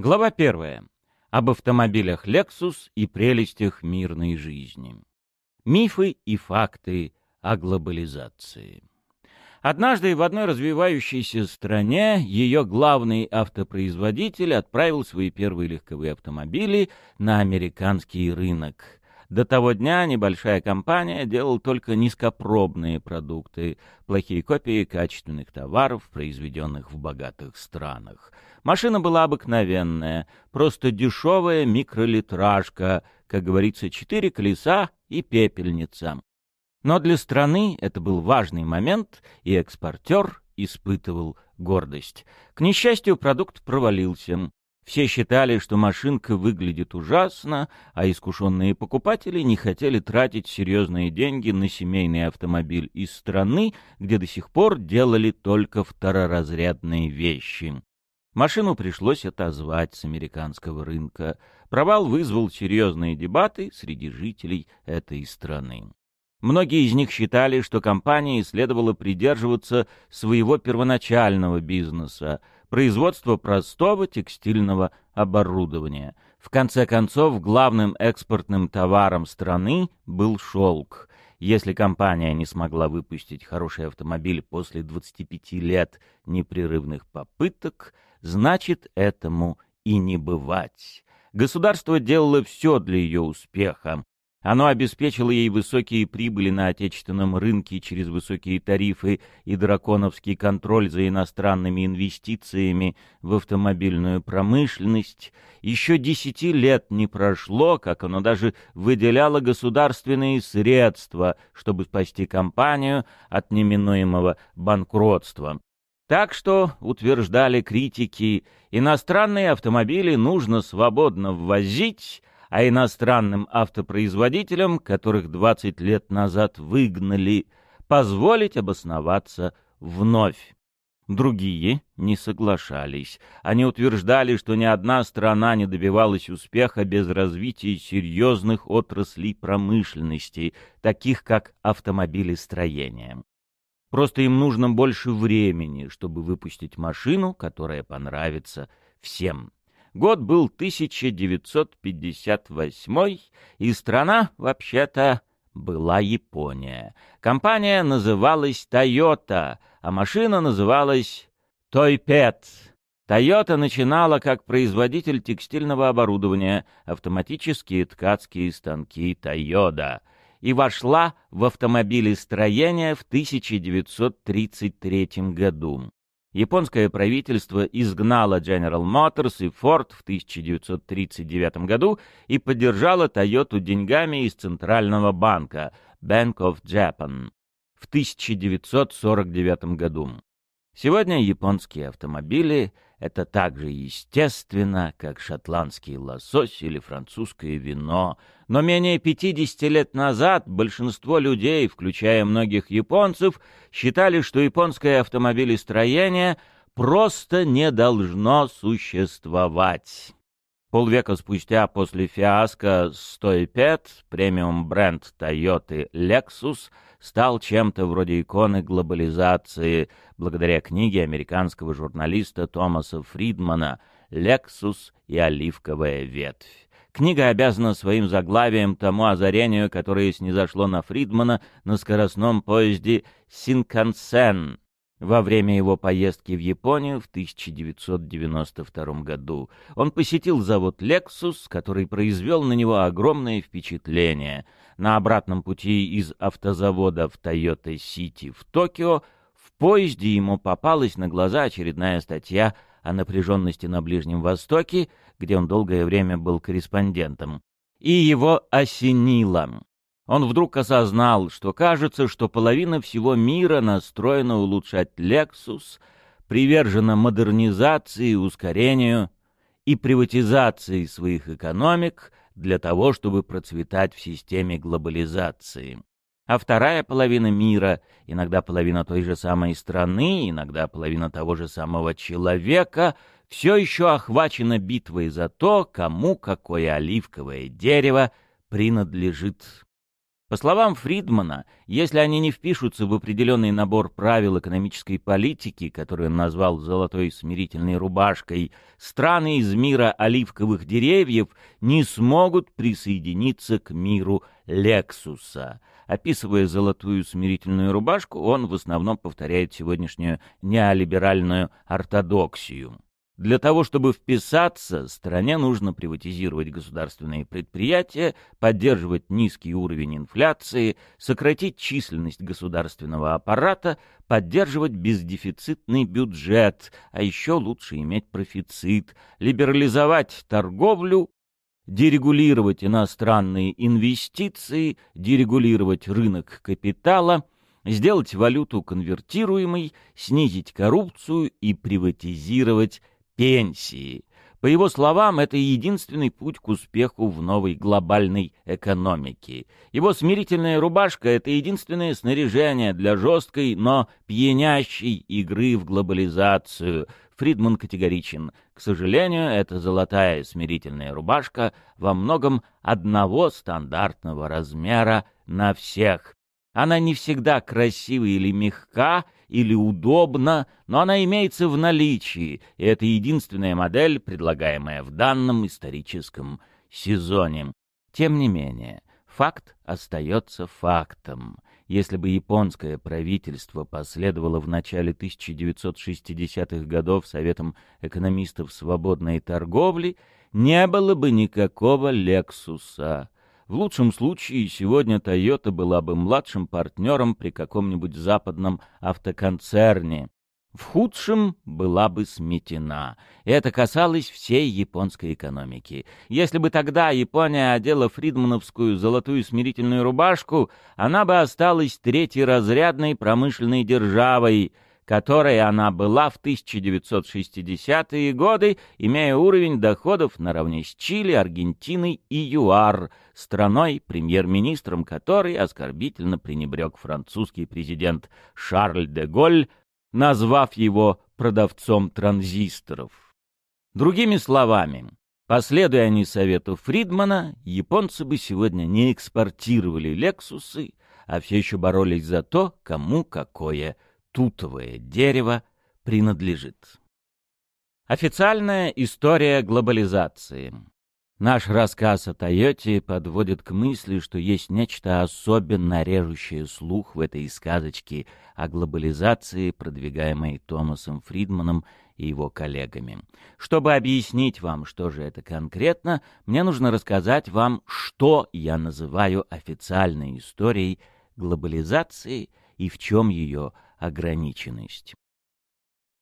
Глава первая. Об автомобилях Lexus и прелестях мирной жизни. Мифы и факты о глобализации. Однажды в одной развивающейся стране ее главный автопроизводитель отправил свои первые легковые автомобили на американский рынок. До того дня небольшая компания делала только низкопробные продукты, плохие копии качественных товаров, произведенных в богатых странах. Машина была обыкновенная, просто дешевая микролитражка, как говорится, четыре колеса и пепельница. Но для страны это был важный момент, и экспортер испытывал гордость. К несчастью, продукт провалился. Все считали, что машинка выглядит ужасно, а искушенные покупатели не хотели тратить серьезные деньги на семейный автомобиль из страны, где до сих пор делали только второразрядные вещи. Машину пришлось отозвать с американского рынка. Провал вызвал серьезные дебаты среди жителей этой страны. Многие из них считали, что компании следовало придерживаться своего первоначального бизнеса — производство простого текстильного оборудования. В конце концов, главным экспортным товаром страны был шелк. Если компания не смогла выпустить хороший автомобиль после 25 лет непрерывных попыток, значит, этому и не бывать. Государство делало все для ее успеха, оно обеспечило ей высокие прибыли на отечественном рынке через высокие тарифы и драконовский контроль за иностранными инвестициями в автомобильную промышленность. Еще десяти лет не прошло, как оно даже выделяло государственные средства, чтобы спасти компанию от неминуемого банкротства. Так что, утверждали критики, иностранные автомобили нужно свободно ввозить, а иностранным автопроизводителям, которых 20 лет назад выгнали, позволить обосноваться вновь. Другие не соглашались. Они утверждали, что ни одна страна не добивалась успеха без развития серьезных отраслей промышленности, таких как автомобилестроение. Просто им нужно больше времени, чтобы выпустить машину, которая понравится всем. Год был 1958, и страна, вообще-то, была Япония. Компания называлась Toyota, а машина называлась Тойпет. Toyota начинала как производитель текстильного оборудования, автоматические ткацкие станки Toyota, и вошла в автомобилестроение в 1933 году. Японское правительство изгнало General Motors и Ford в 1939 году и поддержало Toyota деньгами из Центрального банка Bank of Japan в 1949 году. Сегодня японские автомобили — это так же естественно, как шотландский лосось или французское вино. Но менее 50 лет назад большинство людей, включая многих японцев, считали, что японское автомобилестроение просто не должно существовать. Полвека спустя после фиаско 105 премиум бренд Toyota Lexus стал чем-то вроде иконы глобализации благодаря книге американского журналиста Томаса Фридмана «Lexus и оливковая ветвь». Книга обязана своим заглавием тому озарению, которое снизошло на Фридмана на скоростном поезде «Синкансен», во время его поездки в Японию в 1992 году он посетил завод Lexus, который произвел на него огромное впечатление. На обратном пути из автозавода в Тойота-Сити в Токио в поезде ему попалась на глаза очередная статья о напряженности на Ближнем Востоке, где он долгое время был корреспондентом. И его осенило. Он вдруг осознал, что кажется, что половина всего мира настроена улучшать Lexus, привержена модернизации, ускорению и приватизации своих экономик для того, чтобы процветать в системе глобализации. А вторая половина мира, иногда половина той же самой страны, иногда половина того же самого человека, все еще охвачена битвой за то, кому какое оливковое дерево принадлежит. По словам Фридмана, если они не впишутся в определенный набор правил экономической политики, который он назвал «золотой смирительной рубашкой», страны из мира оливковых деревьев не смогут присоединиться к миру Лексуса. Описывая золотую смирительную рубашку, он в основном повторяет сегодняшнюю неолиберальную ортодоксию. Для того, чтобы вписаться, стране нужно приватизировать государственные предприятия, поддерживать низкий уровень инфляции, сократить численность государственного аппарата, поддерживать бездефицитный бюджет, а еще лучше иметь профицит, либерализовать торговлю, дерегулировать иностранные инвестиции, дерегулировать рынок капитала – сделать валюту конвертируемой, снизить коррупцию и приватизировать пенсии. По его словам, это единственный путь к успеху в новой глобальной экономике. Его смирительная рубашка — это единственное снаряжение для жесткой, но пьянящей игры в глобализацию. Фридман категоричен. К сожалению, эта золотая смирительная рубашка во многом одного стандартного размера на всех. Она не всегда красива или мягка, или удобна, но она имеется в наличии, и это единственная модель, предлагаемая в данном историческом сезоне. Тем не менее, факт остается фактом. Если бы японское правительство последовало в начале 1960-х годов советам экономистов свободной торговли, не было бы никакого «Лексуса». В лучшем случае сегодня Toyota была бы младшим партнером при каком-нибудь западном автоконцерне. В худшем была бы сметена. Это касалось всей японской экономики. Если бы тогда Япония одела фридмановскую золотую смирительную рубашку, она бы осталась третьей разрядной промышленной державой — которой она была в 1960-е годы, имея уровень доходов наравне с Чили, Аргентиной и ЮАР, страной, премьер-министром которой оскорбительно пренебрег французский президент Шарль де Голль, назвав его продавцом транзисторов. Другими словами, последуя они совету Фридмана, японцы бы сегодня не экспортировали «Лексусы», а все еще боролись за то, кому какое – тутовое дерево принадлежит. Официальная история глобализации. Наш рассказ о Тойоте подводит к мысли, что есть нечто особенно режущее слух в этой сказочке о глобализации, продвигаемой Томасом Фридманом и его коллегами. Чтобы объяснить вам, что же это конкретно, мне нужно рассказать вам, что я называю официальной историей глобализации и в чем ее ограниченность.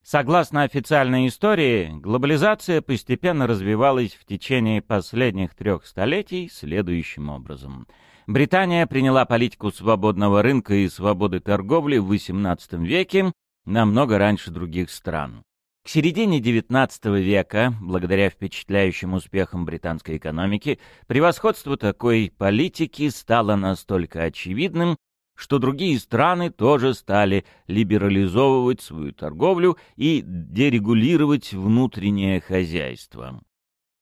Согласно официальной истории, глобализация постепенно развивалась в течение последних трех столетий следующим образом. Британия приняла политику свободного рынка и свободы торговли в XVIII веке намного раньше других стран. К середине XIX века, благодаря впечатляющим успехам британской экономики, превосходство такой политики стало настолько очевидным, что другие страны тоже стали либерализовывать свою торговлю и дерегулировать внутреннее хозяйство.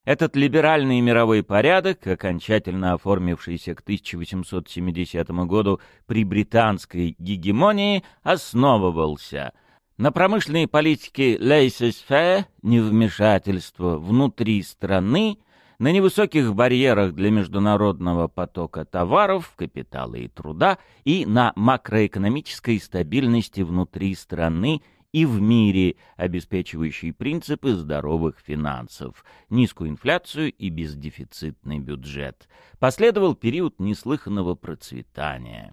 Этот либеральный мировой порядок, окончательно оформившийся к 1870 году при британской гегемонии, основывался на промышленной политике laissez-faire, невмешательства внутри страны, на невысоких барьерах для международного потока товаров, капитала и труда и на макроэкономической стабильности внутри страны и в мире, обеспечивающей принципы здоровых финансов, низкую инфляцию и бездефицитный бюджет. Последовал период неслыханного процветания.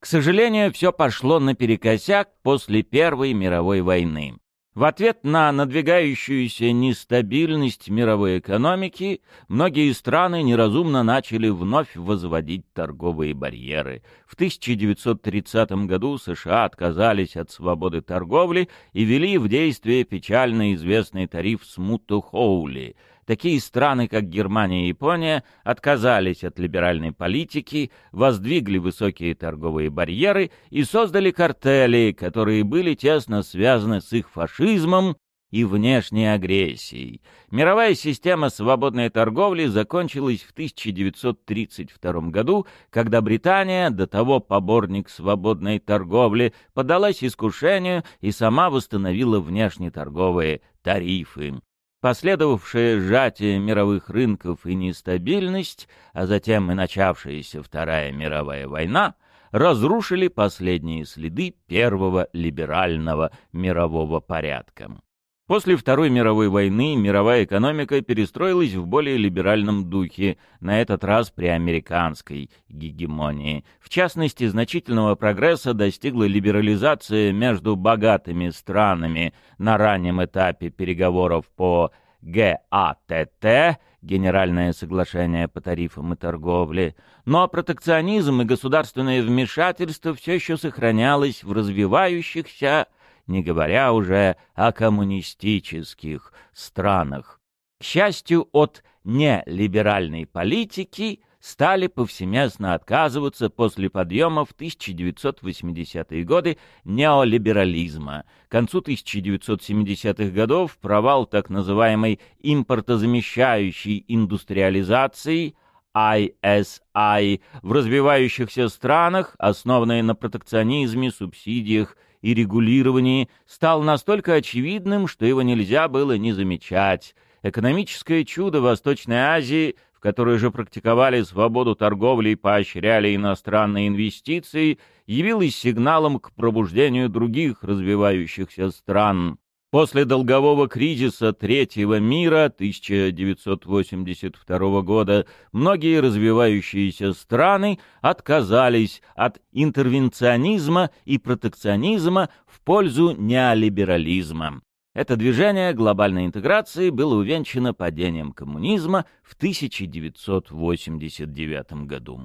К сожалению, все пошло наперекосяк после Первой мировой войны. В ответ на надвигающуюся нестабильность мировой экономики, многие страны неразумно начали вновь возводить торговые барьеры. В 1930 году США отказались от свободы торговли и ввели в действие печально известный тариф Смуту-Хоули — Такие страны, как Германия и Япония, отказались от либеральной политики, воздвигли высокие торговые барьеры и создали картели, которые были тесно связаны с их фашизмом и внешней агрессией. Мировая система свободной торговли закончилась в 1932 году, когда Британия, до того поборник свободной торговли, подалась искушению и сама восстановила внешнеторговые тарифы. Последовавшее сжатие мировых рынков и нестабильность, а затем и начавшаяся Вторая мировая война, разрушили последние следы первого либерального мирового порядка. После Второй мировой войны мировая экономика перестроилась в более либеральном духе, на этот раз при американской гегемонии. В частности, значительного прогресса достигла либерализация между богатыми странами на раннем этапе переговоров по ГАТТ, Генеральное соглашение по тарифам и торговле, но протекционизм и государственное вмешательство все еще сохранялось в развивающихся не говоря уже о коммунистических странах. К счастью, от нелиберальной политики стали повсеместно отказываться после подъема в 1980-е годы неолиберализма. К концу 1970-х годов провал так называемой импортозамещающей индустриализации ISI в развивающихся странах, основанной на протекционизме, субсидиях и регулировании стал настолько очевидным, что его нельзя было не замечать. Экономическое чудо Восточной Азии, в которой же практиковали свободу торговли и поощряли иностранные инвестиции, явилось сигналом к пробуждению других развивающихся стран. После долгового кризиса Третьего мира 1982 года многие развивающиеся страны отказались от интервенционизма и протекционизма в пользу неолиберализма. Это движение глобальной интеграции было увенчано падением коммунизма в 1989 году.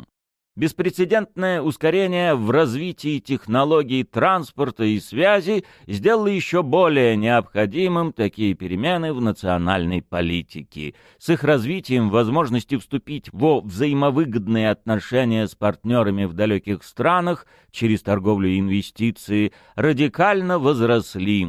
Беспрецедентное ускорение в развитии технологий транспорта и связи сделало еще более необходимым такие перемены в национальной политике. С их развитием возможности вступить во взаимовыгодные отношения с партнерами в далеких странах через торговлю и инвестиции радикально возросли.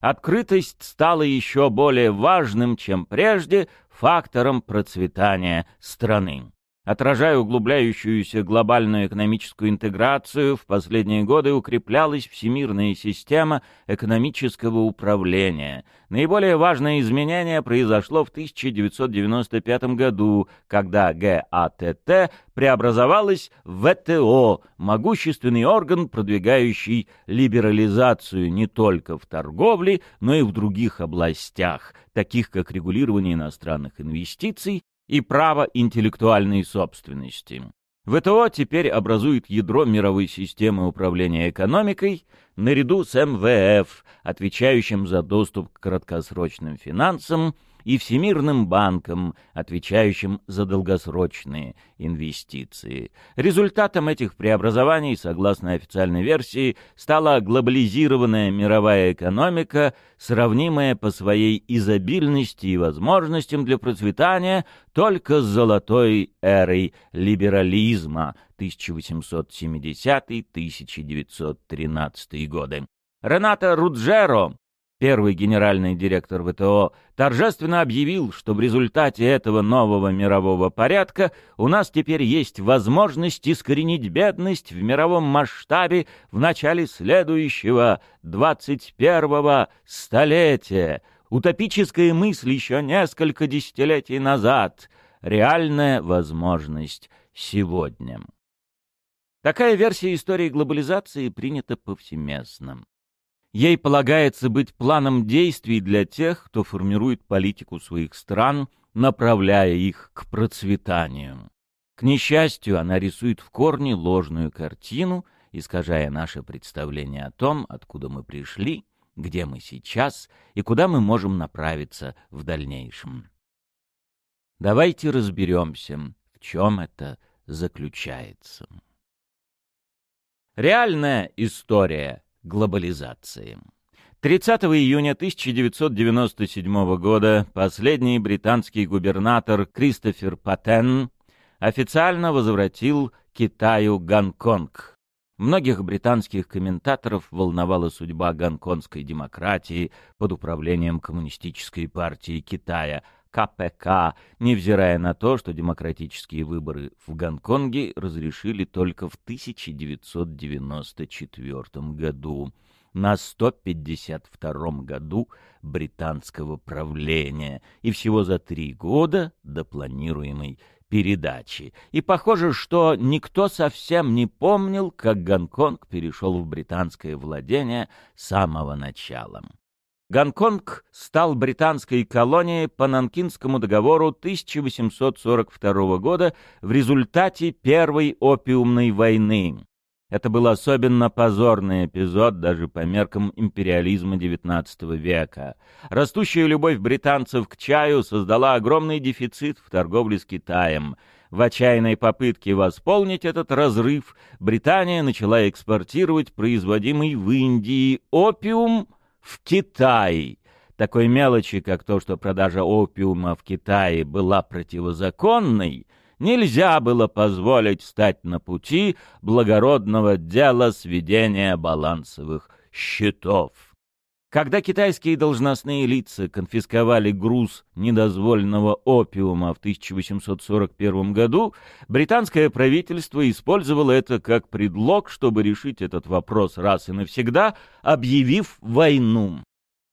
Открытость стала еще более важным, чем прежде, фактором процветания страны. Отражая углубляющуюся глобальную экономическую интеграцию, в последние годы укреплялась всемирная система экономического управления. Наиболее важное изменение произошло в 1995 году, когда ГАТТ преобразовалась в ВТО, могущественный орган, продвигающий либерализацию не только в торговле, но и в других областях, таких как регулирование иностранных инвестиций, и право интеллектуальной собственности. ВТО теперь образует ядро мировой системы управления экономикой наряду с МВФ, отвечающим за доступ к краткосрочным финансам и Всемирным банком, отвечающим за долгосрочные инвестиции. Результатом этих преобразований, согласно официальной версии, стала глобализированная мировая экономика, сравнимая по своей изобильности и возможностям для процветания только с золотой эрой либерализма 1870-1913 годы. Рената Руджеро, первый генеральный директор ВТО, торжественно объявил, что в результате этого нового мирового порядка у нас теперь есть возможность искоренить бедность в мировом масштабе в начале следующего 21-го столетия. Утопическая мысль еще несколько десятилетий назад, реальная возможность сегодня. Такая версия истории глобализации принята повсеместно. Ей полагается быть планом действий для тех, кто формирует политику своих стран, направляя их к процветанию. К несчастью, она рисует в корне ложную картину, искажая наше представление о том, откуда мы пришли, где мы сейчас и куда мы можем направиться в дальнейшем. Давайте разберемся, в чем это заключается. Реальная история глобализации. 30 июня 1997 года последний британский губернатор Кристофер Паттен официально возвратил Китаю Гонконг. Многих британских комментаторов волновала судьба гонконгской демократии под управлением Коммунистической партии Китая, КПК, невзирая на то, что демократические выборы в Гонконге разрешили только в 1994 году, на 152 году британского правления и всего за три года до планируемой передачи. И похоже, что никто совсем не помнил, как Гонконг перешел в британское владение с самого начала. Гонконг стал британской колонией по Нанкинскому договору 1842 года в результате Первой опиумной войны. Это был особенно позорный эпизод даже по меркам империализма XIX века. Растущая любовь британцев к чаю создала огромный дефицит в торговле с Китаем. В отчаянной попытке восполнить этот разрыв Британия начала экспортировать производимый в Индии опиум в Китай. Такой мелочи, как то, что продажа опиума в Китае была противозаконной – нельзя было позволить стать на пути благородного дела сведения балансовых счетов. Когда китайские должностные лица конфисковали груз недозволенного опиума в 1841 году, британское правительство использовало это как предлог, чтобы решить этот вопрос раз и навсегда, объявив войну.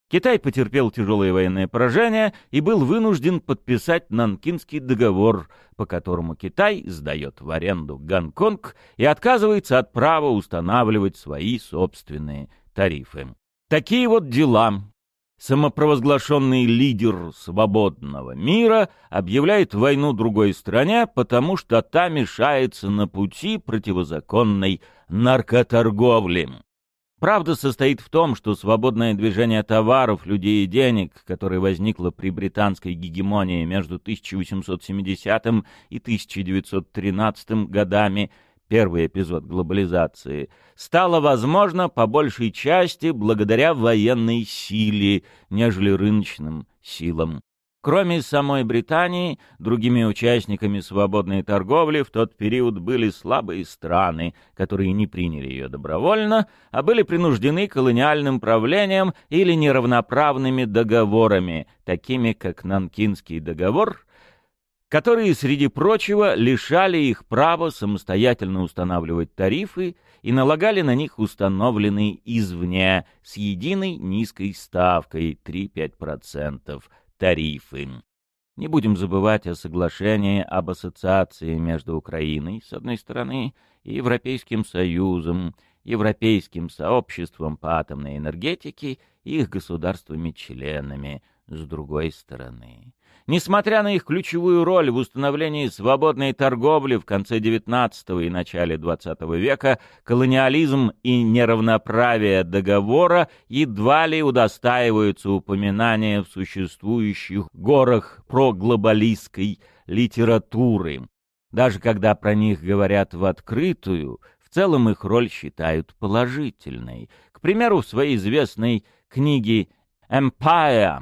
Китай потерпел тяжелое военное поражение и был вынужден подписать Нанкинский договор, по которому Китай сдает в аренду Гонконг и отказывается от права устанавливать свои собственные тарифы. Такие вот дела. Самопровозглашенный лидер свободного мира объявляет войну другой стране, потому что та мешается на пути противозаконной наркоторговли. Правда состоит в том, что свободное движение товаров, людей и денег, которое возникло при британской гегемонии между 1870 и 1913 годами, первый эпизод глобализации, стало возможно по большей части благодаря военной силе, нежели рыночным силам. Кроме самой Британии, другими участниками свободной торговли в тот период были слабые страны, которые не приняли ее добровольно, а были принуждены колониальным правлением или неравноправными договорами, такими как Нанкинский договор, которые, среди прочего, лишали их права самостоятельно устанавливать тарифы и налагали на них установленные извне с единой низкой ставкой 3-5%, тарифы. Не будем забывать о соглашении об ассоциации между Украиной, с одной стороны, и Европейским Союзом, Европейским сообществом по атомной энергетике и их государствами-членами, с другой стороны. Несмотря на их ключевую роль в установлении свободной торговли в конце XIX и начале XX века, колониализм и неравноправие договора едва ли удостаиваются упоминания в существующих горах проглобалистской литературы. Даже когда про них говорят в открытую, в целом их роль считают положительной. К примеру, в своей известной книге «Empire»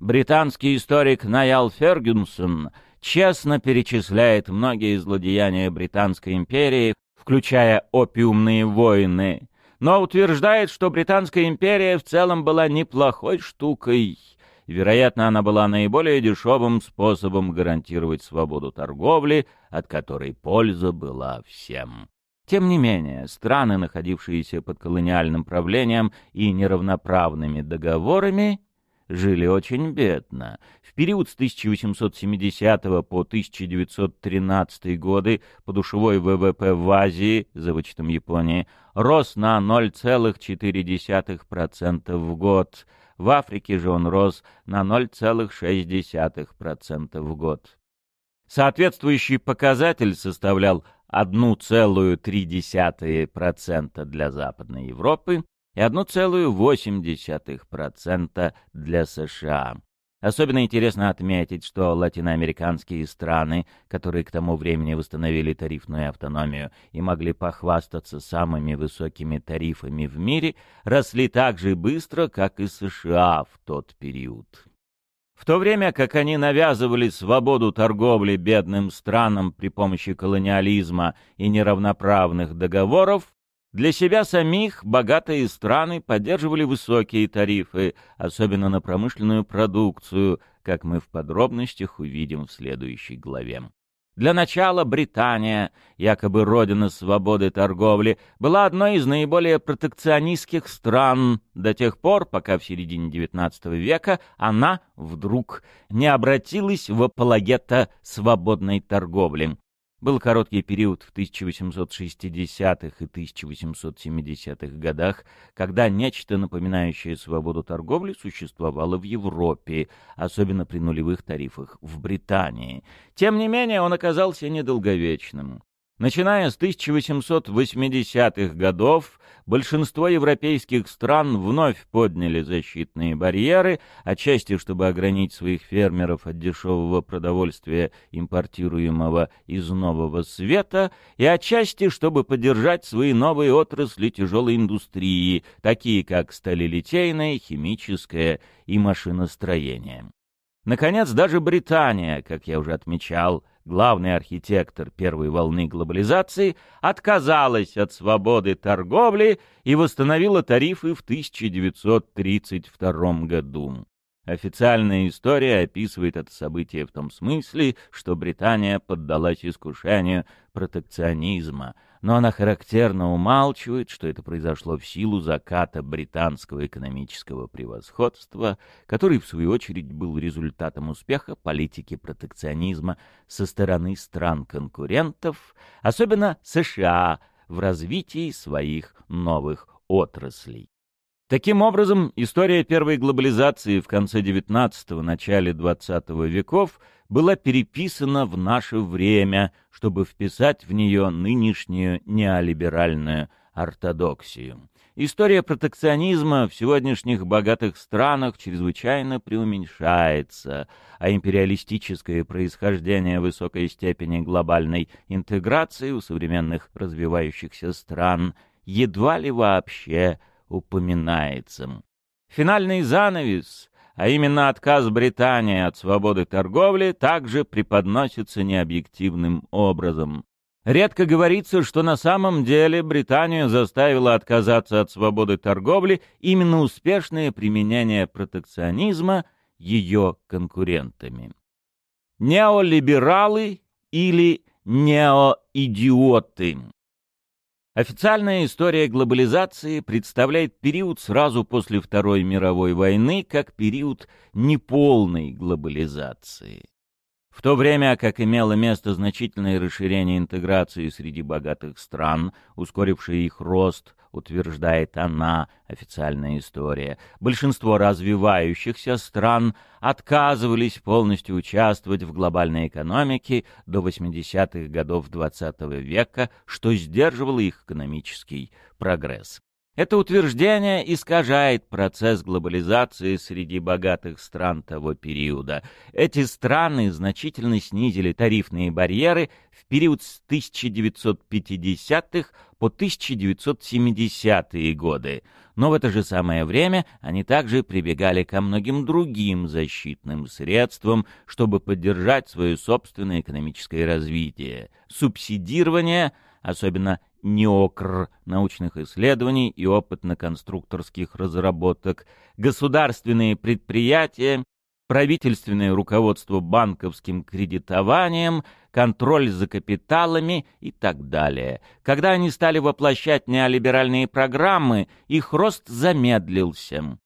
британский историк Найал Фергюсон честно перечисляет многие злодеяния Британской империи, включая опиумные войны, но утверждает, что Британская империя в целом была неплохой штукой. Вероятно, она была наиболее дешевым способом гарантировать свободу торговли, от которой польза была всем. Тем не менее, страны, находившиеся под колониальным правлением и неравноправными договорами, жили очень бедно. В период с 1870 по 1913 годы подушевой ВВП в Азии, за вычетом Японии, рос на 0,4% в год. В Африке же он рос на 0,6% в год. Соответствующий показатель составлял 1,3% для Западной Европы и 1,8% для США. Особенно интересно отметить, что латиноамериканские страны, которые к тому времени восстановили тарифную автономию и могли похвастаться самыми высокими тарифами в мире, росли так же быстро, как и США в тот период. В то время как они навязывали свободу торговли бедным странам при помощи колониализма и неравноправных договоров, Для себя самих богатые страны поддерживали высокие тарифы, особенно на промышленную продукцию, как мы в подробностях увидим в следующей главе. Для начала Британия, якобы родина свободы торговли, была одной из наиболее протекционистских стран до тех пор, пока в середине XIX века она вдруг не обратилась в апологета свободной торговли. Был короткий период в 1860-х и 1870-х годах, когда нечто напоминающее свободу торговли существовало в Европе, особенно при нулевых тарифах в Британии. Тем не менее, он оказался недолговечным. Начиная с 1880-х годов, большинство европейских стран вновь подняли защитные барьеры, отчасти чтобы ограничить своих фермеров от дешевого продовольствия, импортируемого из Нового Света, и отчасти чтобы поддержать свои новые отрасли тяжелой индустрии, такие как сталелитейная, химическая и машиностроение. Наконец, даже Британия, как я уже отмечал, главный архитектор первой волны глобализации, отказалась от свободы торговли и восстановила тарифы в 1932 году. Официальная история описывает это событие в том смысле, что Британия поддалась искушению протекционизма, но она характерно умалчивает, что это произошло в силу заката британского экономического превосходства, который, в свою очередь, был результатом успеха политики протекционизма со стороны стран-конкурентов, особенно США, в развитии своих новых отраслей. Таким образом, история первой глобализации в конце XIX – начале XX веков была переписана в наше время, чтобы вписать в нее нынешнюю неолиберальную ортодоксию. История протекционизма в сегодняшних богатых странах чрезвычайно преуменьшается, а империалистическое происхождение высокой степени глобальной интеграции у современных развивающихся стран едва ли вообще – упоминается. Финальный занавес, а именно отказ Британии от свободы торговли, также преподносится необъективным образом. Редко говорится, что на самом деле Британию заставило отказаться от свободы торговли именно успешное применение протекционизма ее конкурентами. Неолибералы или неоидиоты Официальная история глобализации представляет период сразу после Второй мировой войны как период неполной глобализации. В то время как имело место значительное расширение интеграции среди богатых стран, ускорившее их рост, утверждает она, официальная история, большинство развивающихся стран отказывались полностью участвовать в глобальной экономике до 80-х годов XX -го века, что сдерживало их экономический прогресс. Это утверждение искажает процесс глобализации среди богатых стран того периода. Эти страны значительно снизили тарифные барьеры в период с 1950-х по 1970-е годы, но в это же самое время они также прибегали ко многим другим защитным средствам, чтобы поддержать свое собственное экономическое развитие. Субсидирование, особенно НИОКР научных исследований и опытно-конструкторских разработок, государственные предприятия, правительственное руководство банковским кредитованием, контроль за капиталами и так далее. Когда они стали воплощать неолиберальные программы, их рост замедлился.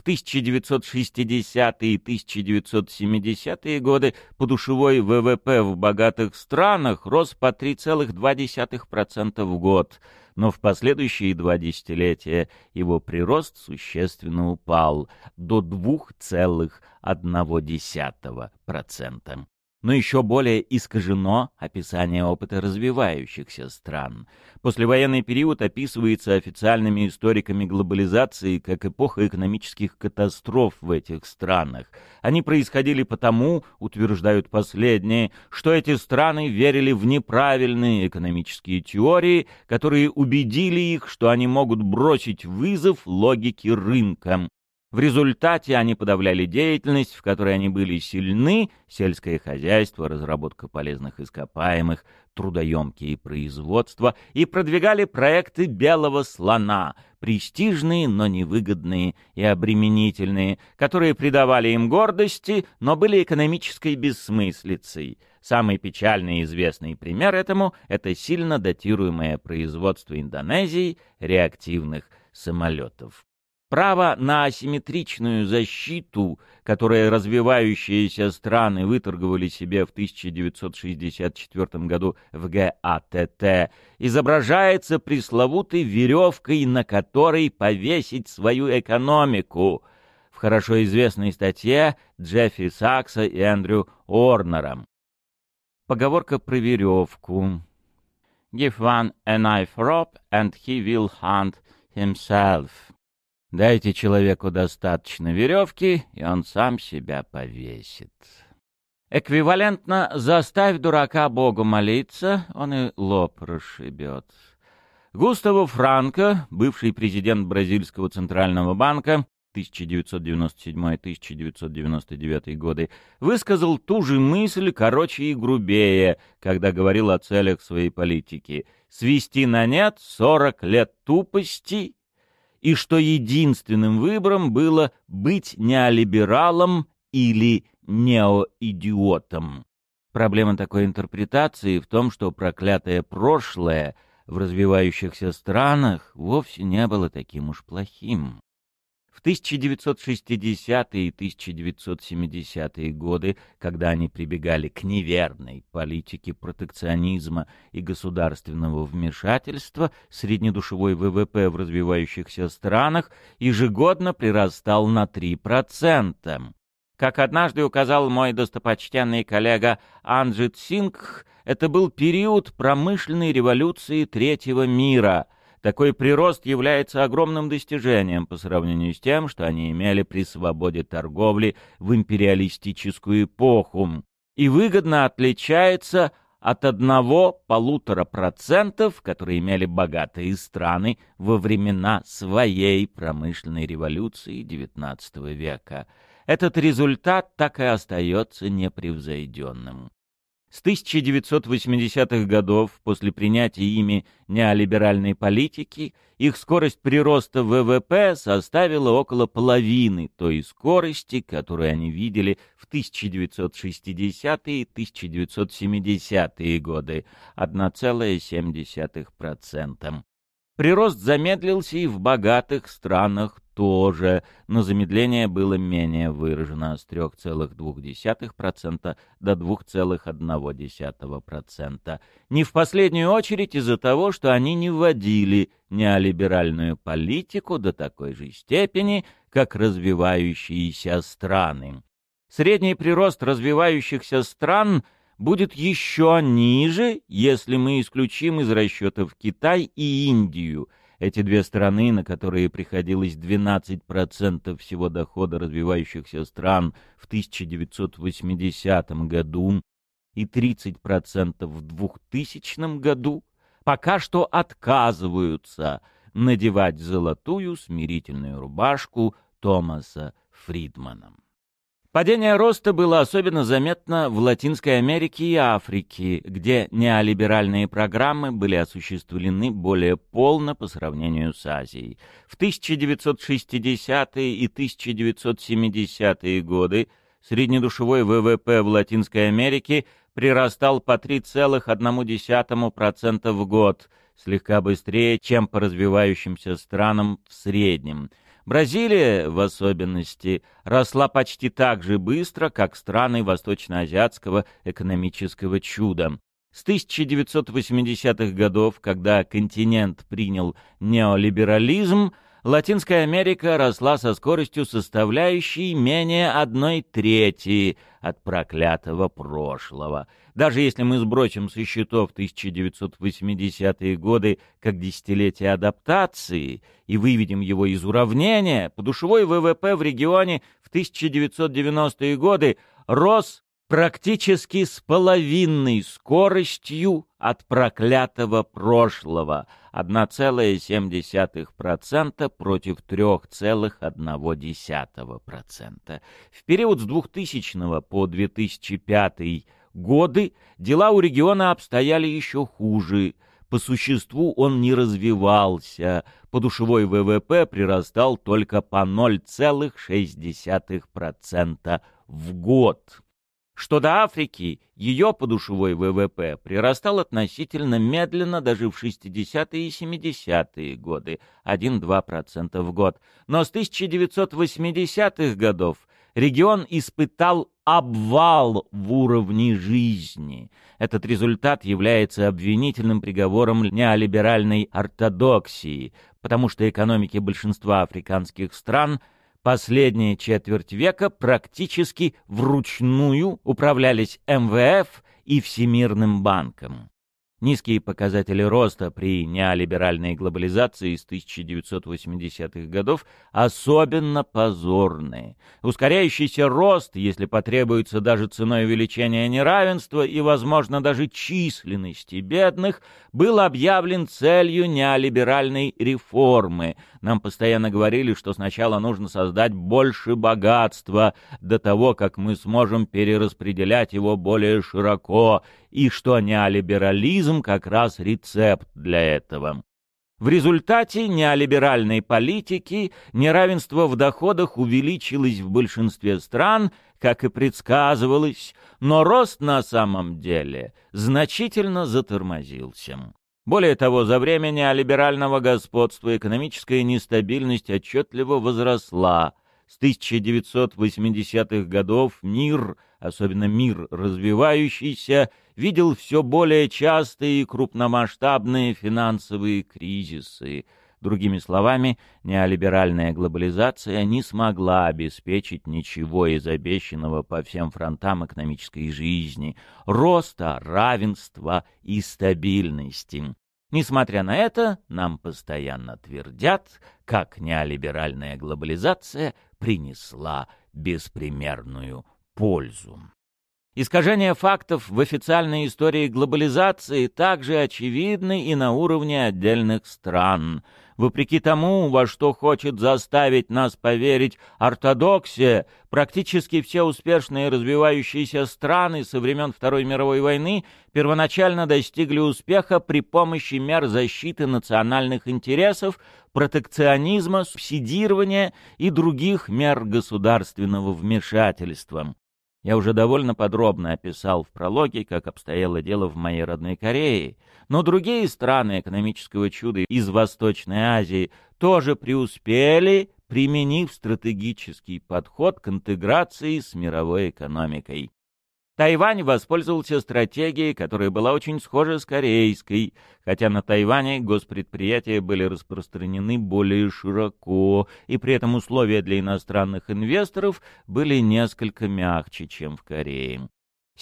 В 1960-е и 1970-е годы подушевой ВВП в богатых странах рос по 3,2% в год, но в последующие два десятилетия его прирост существенно упал до 2,1% но еще более искажено описание опыта развивающихся стран. Послевоенный период описывается официальными историками глобализации как эпоха экономических катастроф в этих странах. Они происходили потому, утверждают последние, что эти страны верили в неправильные экономические теории, которые убедили их, что они могут бросить вызов логике рынка. В результате они подавляли деятельность, в которой они были сильны, сельское хозяйство, разработка полезных ископаемых, трудоемкие производства, и продвигали проекты белого слона, престижные, но невыгодные и обременительные, которые придавали им гордости, но были экономической бессмыслицей. Самый печальный и известный пример этому — это сильно датируемое производство Индонезии реактивных самолетов. Право на асимметричную защиту, которое развивающиеся страны выторговали себе в 1964 году в ГАТТ, изображается пресловутой веревкой, на которой повесить свою экономику, в хорошо известной статье Джеффри Сакса и Эндрю Орнера. Поговорка про веревку. «Give one a knife rope, and he will hunt himself». Дайте человеку достаточно веревки, и он сам себя повесит. Эквивалентно «заставь дурака Богу молиться, он и лоб расшибет». Густаво Франко, бывший президент Бразильского центрального банка 1997-1999 годы, высказал ту же мысль короче и грубее, когда говорил о целях своей политики — свести на нет 40 лет тупости и что единственным выбором было быть неолибералом или неоидиотом. Проблема такой интерпретации в том, что проклятое прошлое в развивающихся странах вовсе не было таким уж плохим. В 1960-е и 1970-е годы, когда они прибегали к неверной политике протекционизма и государственного вмешательства, среднедушевой ВВП в развивающихся странах ежегодно прирастал на 3%. Как однажды указал мой достопочтенный коллега Анджит Сингх, это был период промышленной революции третьего мира — такой прирост является огромным достижением по сравнению с тем, что они имели при свободе торговли в империалистическую эпоху, и выгодно отличается от одного-полутора процентов, которые имели богатые страны во времена своей промышленной революции XIX века. Этот результат так и остается непревзойденным. С 1980-х годов, после принятия ими неолиберальной политики, их скорость прироста ВВП составила около половины той скорости, которую они видели в 1960-е и 1970-е годы — 1,7%. Прирост замедлился и в богатых странах тоже, но замедление было менее выражено с 3,2% до 2,1%. Не в последнюю очередь из-за того, что они не вводили неолиберальную политику до такой же степени, как развивающиеся страны. Средний прирост развивающихся стран будет еще ниже, если мы исключим из расчетов Китай и Индию — эти две страны, на которые приходилось 12% всего дохода развивающихся стран в 1980 году и 30% в 2000 году, пока что отказываются надевать золотую смирительную рубашку Томаса Фридмана. Падение роста было особенно заметно в Латинской Америке и Африке, где неолиберальные программы были осуществлены более полно по сравнению с Азией. В 1960-е и 1970-е годы среднедушевой ВВП в Латинской Америке прирастал по 3,1% в год, слегка быстрее, чем по развивающимся странам в среднем – Бразилия, в особенности, росла почти так же быстро, как страны восточноазиатского экономического чуда. С 1980-х годов, когда континент принял неолиберализм, Латинская Америка росла со скоростью, составляющей менее одной трети от проклятого прошлого. Даже если мы сбросим со счетов 1980-е годы как десятилетие адаптации и выведем его из уравнения, подушевой ВВП в регионе в 1990-е годы рос практически с половинной скоростью от проклятого прошлого 1,7% против 3,1%. В период с 2000 по 2005 годы дела у региона обстояли еще хуже. По существу он не развивался, подушевой ВВП прирастал только по 0,6% в год. Что до Африки, ее подушевой ВВП прирастал относительно медленно даже в 60-е и 70-е годы, 1-2% в год. Но с 1980-х годов регион испытал обвал в уровне жизни. Этот результат является обвинительным приговором неолиберальной ортодоксии, потому что экономики большинства африканских стран – Последние четверть века практически вручную управлялись МВФ и Всемирным банком. Низкие показатели роста при неолиберальной глобализации с 1980-х годов особенно позорные. Ускоряющийся рост, если потребуется даже ценой увеличения неравенства и, возможно, даже численности бедных, был объявлен целью неолиберальной реформы. Нам постоянно говорили, что сначала нужно создать больше богатства до того, как мы сможем перераспределять его более широко, и что неолиберализм как раз рецепт для этого. В результате неолиберальной политики неравенство в доходах увеличилось в большинстве стран, как и предсказывалось, но рост на самом деле значительно затормозился. Более того, за время неолиберального господства экономическая нестабильность отчетливо возросла. С 1980-х годов мир – особенно мир развивающийся, видел все более частые и крупномасштабные финансовые кризисы. Другими словами, неолиберальная глобализация не смогла обеспечить ничего из обещанного по всем фронтам экономической жизни, роста, равенства и стабильности. Несмотря на это, нам постоянно твердят, как неолиберальная глобализация принесла беспримерную пользу. Искажения фактов в официальной истории глобализации также очевидны и на уровне отдельных стран. Вопреки тому, во что хочет заставить нас поверить ортодоксия, практически все успешные развивающиеся страны со времен Второй мировой войны первоначально достигли успеха при помощи мер защиты национальных интересов, протекционизма, субсидирования и других мер государственного вмешательства. Я уже довольно подробно описал в прологе, как обстояло дело в моей родной Корее, но другие страны экономического чуда из Восточной Азии тоже преуспели, применив стратегический подход к интеграции с мировой экономикой. Тайвань воспользовался стратегией, которая была очень схожа с корейской, хотя на Тайване госпредприятия были распространены более широко, и при этом условия для иностранных инвесторов были несколько мягче, чем в Корее.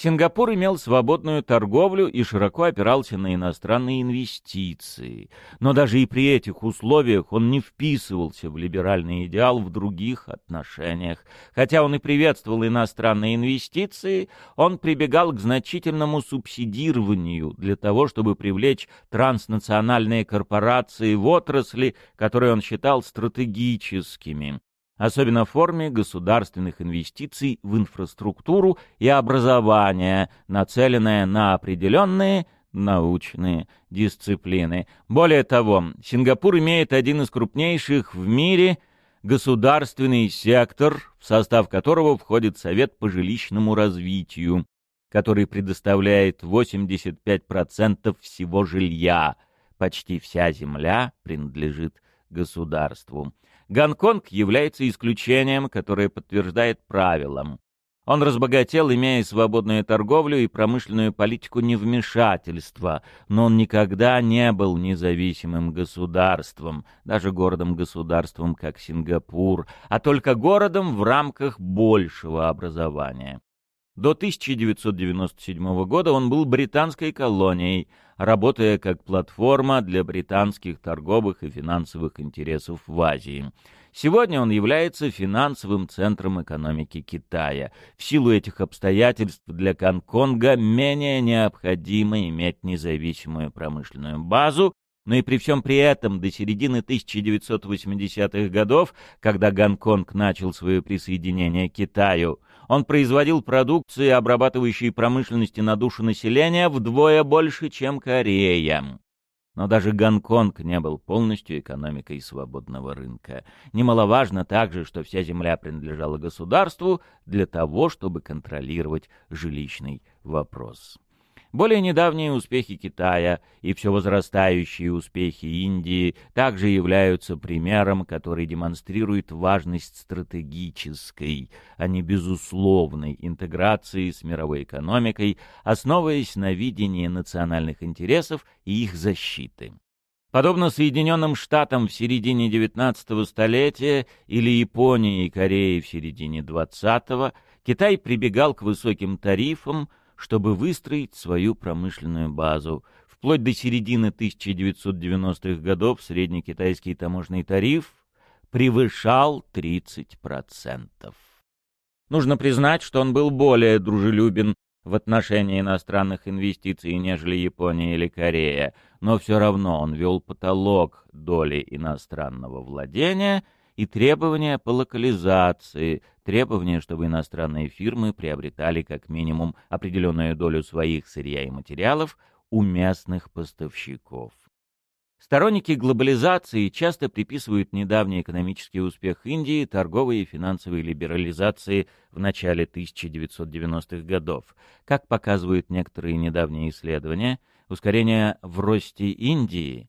Сингапур имел свободную торговлю и широко опирался на иностранные инвестиции. Но даже и при этих условиях он не вписывался в либеральный идеал в других отношениях. Хотя он и приветствовал иностранные инвестиции, он прибегал к значительному субсидированию для того, чтобы привлечь транснациональные корпорации в отрасли, которые он считал стратегическими особенно в форме государственных инвестиций в инфраструктуру и образование, нацеленное на определенные научные дисциплины. Более того, Сингапур имеет один из крупнейших в мире государственный сектор, в состав которого входит Совет по жилищному развитию, который предоставляет 85% всего жилья. Почти вся земля принадлежит государству. Гонконг является исключением, которое подтверждает правилам. Он разбогател, имея свободную торговлю и промышленную политику невмешательства, но он никогда не был независимым государством, даже городом-государством, как Сингапур, а только городом в рамках большего образования. До 1997 года он был британской колонией, работая как платформа для британских торговых и финансовых интересов в Азии. Сегодня он является финансовым центром экономики Китая. В силу этих обстоятельств для Гонконга менее необходимо иметь независимую промышленную базу, но и при всем при этом до середины 1980-х годов, когда Гонконг начал свое присоединение к Китаю, он производил продукции, обрабатывающие промышленности на душу населения, вдвое больше, чем Корея. Но даже Гонконг не был полностью экономикой свободного рынка. Немаловажно также, что вся земля принадлежала государству для того, чтобы контролировать жилищный вопрос. Более недавние успехи Китая и все возрастающие успехи Индии также являются примером, который демонстрирует важность стратегической, а не безусловной интеграции с мировой экономикой, основываясь на видении национальных интересов и их защиты. Подобно Соединенным Штатам в середине XIX столетия или Японии и Корее в середине XX, Китай прибегал к высоким тарифам, чтобы выстроить свою промышленную базу. Вплоть до середины 1990-х годов средний китайский таможенный тариф превышал 30%. Нужно признать, что он был более дружелюбен в отношении иностранных инвестиций, нежели Япония или Корея, но все равно он вел потолок доли иностранного владения – и требования по локализации, требования, чтобы иностранные фирмы приобретали как минимум определенную долю своих сырья и материалов у местных поставщиков. Сторонники глобализации часто приписывают недавний экономический успех Индии торговой и финансовой либерализации в начале 1990-х годов. Как показывают некоторые недавние исследования, ускорение в росте Индии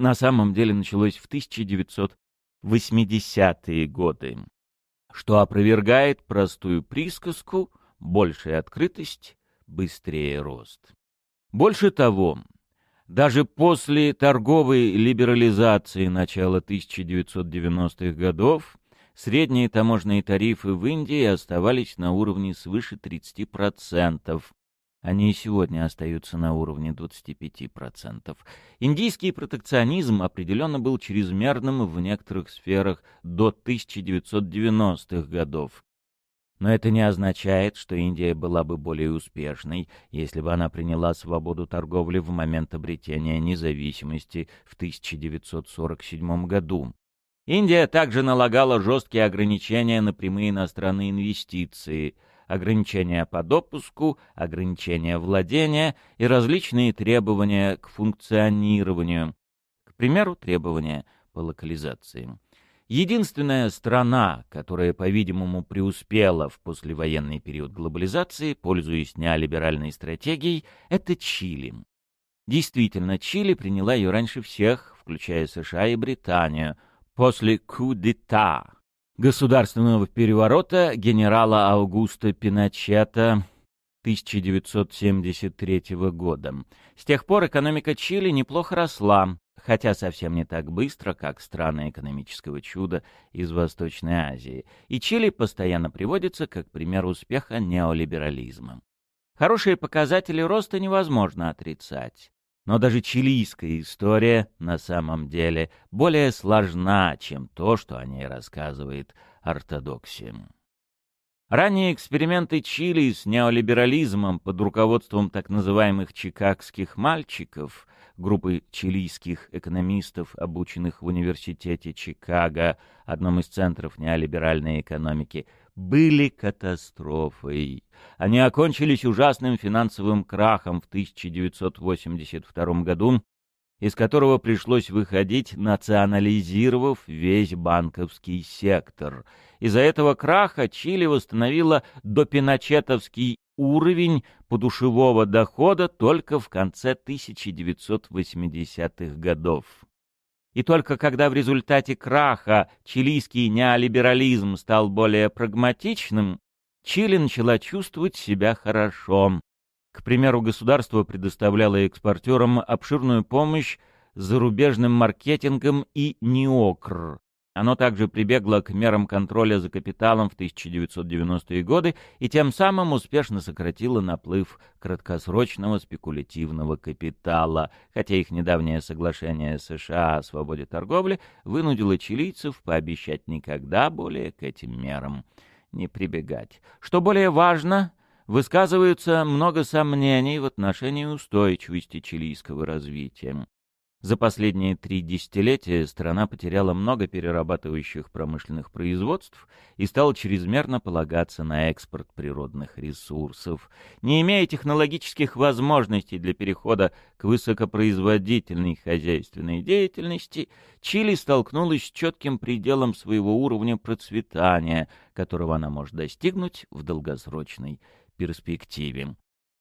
на самом деле началось в 1900 80-е годы, что опровергает простую присказку «большая открытость, быстрее рост». Больше того, даже после торговой либерализации начала 1990-х годов средние таможенные тарифы в Индии оставались на уровне свыше 30%, они и сегодня остаются на уровне 25%. Индийский протекционизм определенно был чрезмерным в некоторых сферах до 1990-х годов. Но это не означает, что Индия была бы более успешной, если бы она приняла свободу торговли в момент обретения независимости в 1947 году. Индия также налагала жесткие ограничения на прямые иностранные инвестиции – ограничения по допуску, ограничения владения и различные требования к функционированию. К примеру, требования по локализации. Единственная страна, которая, по-видимому, преуспела в послевоенный период глобализации, пользуясь неолиберальной стратегией, это Чили. Действительно, Чили приняла ее раньше всех, включая США и Британию, после ку-дета государственного переворота генерала Аугуста Пиночета 1973 года. С тех пор экономика Чили неплохо росла, хотя совсем не так быстро, как страны экономического чуда из Восточной Азии, и Чили постоянно приводится как пример успеха неолиберализма. Хорошие показатели роста невозможно отрицать. Но даже чилийская история на самом деле более сложна, чем то, что о ней рассказывает ортодоксия. Ранние эксперименты Чили с неолиберализмом под руководством так называемых «чикагских мальчиков», группы чилийских экономистов, обученных в университете Чикаго, одном из центров неолиберальной экономики, были катастрофой. Они окончились ужасным финансовым крахом в 1982 году, из которого пришлось выходить, национализировав весь банковский сектор. Из-за этого краха Чили восстановила допиночетовский уровень подушевого дохода только в конце 1980-х годов. И только когда в результате краха чилийский неолиберализм стал более прагматичным, Чили начала чувствовать себя хорошо. К примеру, государство предоставляло экспортерам обширную помощь зарубежным маркетингом и НИОКР, Оно также прибегло к мерам контроля за капиталом в 1990-е годы и тем самым успешно сократило наплыв краткосрочного спекулятивного капитала, хотя их недавнее соглашение США о свободе торговли вынудило чилийцев пообещать никогда более к этим мерам не прибегать. Что более важно, высказывается много сомнений в отношении устойчивости чилийского развития. За последние три десятилетия страна потеряла много перерабатывающих промышленных производств и стала чрезмерно полагаться на экспорт природных ресурсов. Не имея технологических возможностей для перехода к высокопроизводительной хозяйственной деятельности, Чили столкнулась с четким пределом своего уровня процветания, которого она может достигнуть в долгосрочной перспективе.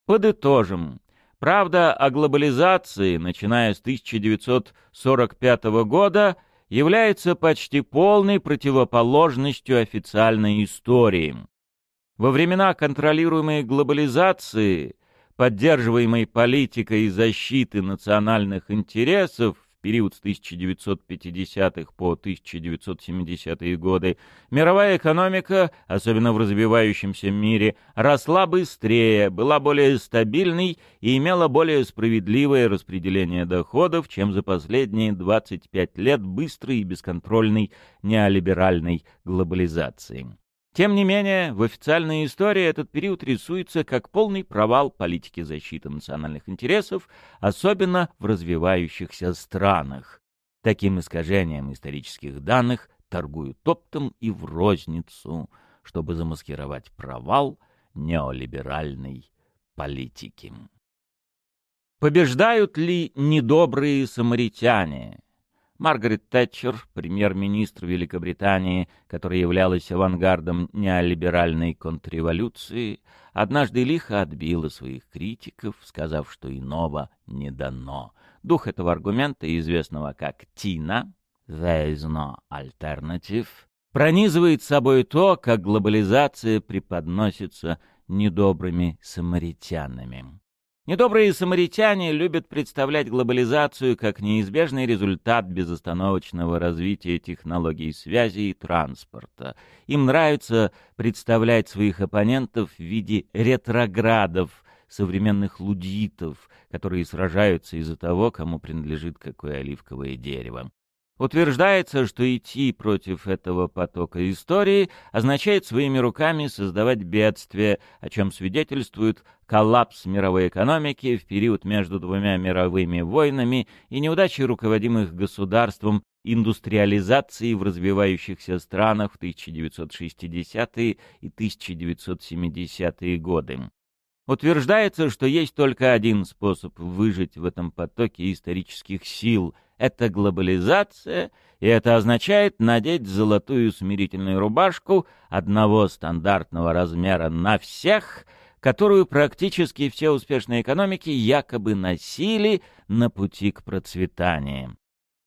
Подытожим. Правда о глобализации, начиная с 1945 года, является почти полной противоположностью официальной истории. Во времена контролируемой глобализации, поддерживаемой политикой защиты национальных интересов, период с 1950-х по 1970-е годы, мировая экономика, особенно в развивающемся мире, росла быстрее, была более стабильной и имела более справедливое распределение доходов, чем за последние 25 лет быстрой и бесконтрольной неолиберальной глобализации. Тем не менее, в официальной истории этот период рисуется как полный провал политики защиты национальных интересов, особенно в развивающихся странах. Таким искажением исторических данных торгуют оптом и в розницу, чтобы замаскировать провал неолиберальной политики. Побеждают ли недобрые самаритяне? Маргарет Тэтчер, премьер-министр Великобритании, которая являлась авангардом неолиберальной контрреволюции, однажды лихо отбила своих критиков, сказав, что иного не дано. Дух этого аргумента, известного как «Тина» — «There is no alternative», пронизывает собой то, как глобализация преподносится недобрыми самаритянами. Недобрые самаритяне любят представлять глобализацию как неизбежный результат безостановочного развития технологий связи и транспорта. Им нравится представлять своих оппонентов в виде ретроградов, современных лудитов, которые сражаются из-за того, кому принадлежит какое оливковое дерево. Утверждается, что идти против этого потока истории означает своими руками создавать бедствие, о чем свидетельствует коллапс мировой экономики в период между двумя мировыми войнами и неудачи руководимых государством индустриализации в развивающихся странах в 1960-е и 1970-е годы. Утверждается, что есть только один способ выжить в этом потоке исторических сил — это глобализация, и это означает надеть золотую смирительную рубашку одного стандартного размера на всех, которую практически все успешные экономики якобы носили на пути к процветанию.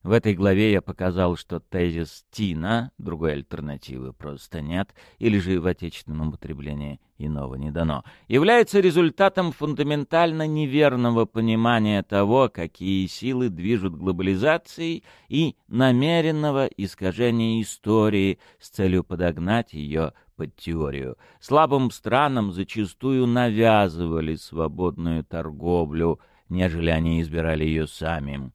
В этой главе я показал, что тезис Тина, другой альтернативы просто нет, или же в отечественном употреблении иного не дано, является результатом фундаментально неверного понимания того, какие силы движут глобализацией и намеренного искажения истории с целью подогнать ее под теорию. Слабым странам зачастую навязывали свободную торговлю, нежели они избирали ее сами.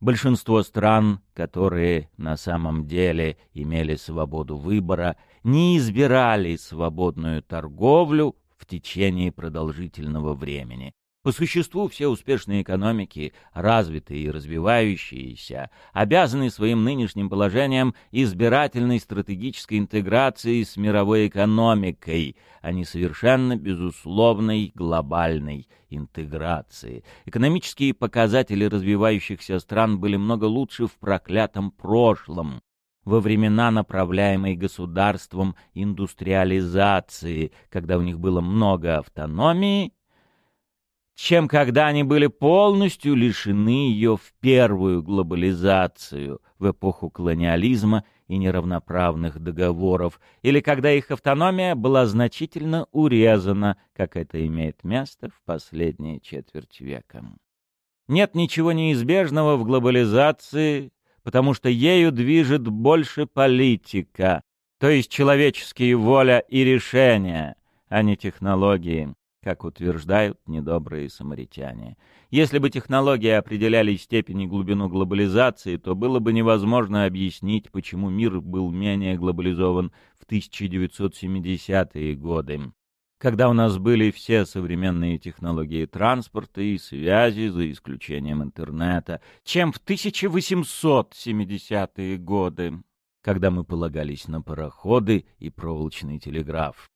Большинство стран, которые на самом деле имели свободу выбора, не избирали свободную торговлю в течение продолжительного времени. По существу все успешные экономики, развитые и развивающиеся, обязаны своим нынешним положением избирательной стратегической интеграции с мировой экономикой, а не совершенно безусловной глобальной интеграции. Экономические показатели развивающихся стран были много лучше в проклятом прошлом, во времена направляемой государством индустриализации, когда у них было много автономии чем когда они были полностью лишены ее в первую глобализацию, в эпоху колониализма и неравноправных договоров, или когда их автономия была значительно урезана, как это имеет место в последние четверть века. Нет ничего неизбежного в глобализации, потому что ею движет больше политика, то есть человеческие воля и решения, а не технологии, как утверждают недобрые самаритяне. Если бы технологии определяли степень и глубину глобализации, то было бы невозможно объяснить, почему мир был менее глобализован в 1970-е годы, когда у нас были все современные технологии транспорта и связи, за исключением интернета, чем в 1870-е годы, когда мы полагались на пароходы и проволочный телеграф.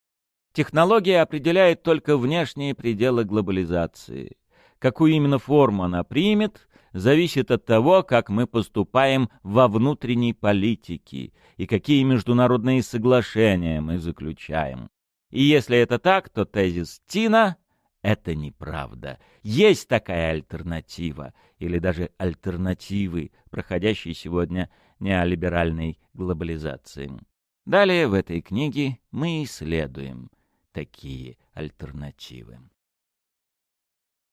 Технология определяет только внешние пределы глобализации. Какую именно форму она примет, зависит от того, как мы поступаем во внутренней политике и какие международные соглашения мы заключаем. И если это так, то тезис Тина — это неправда. Есть такая альтернатива, или даже альтернативы, проходящей сегодня неолиберальной глобализации. Далее в этой книге мы исследуем такие альтернативы.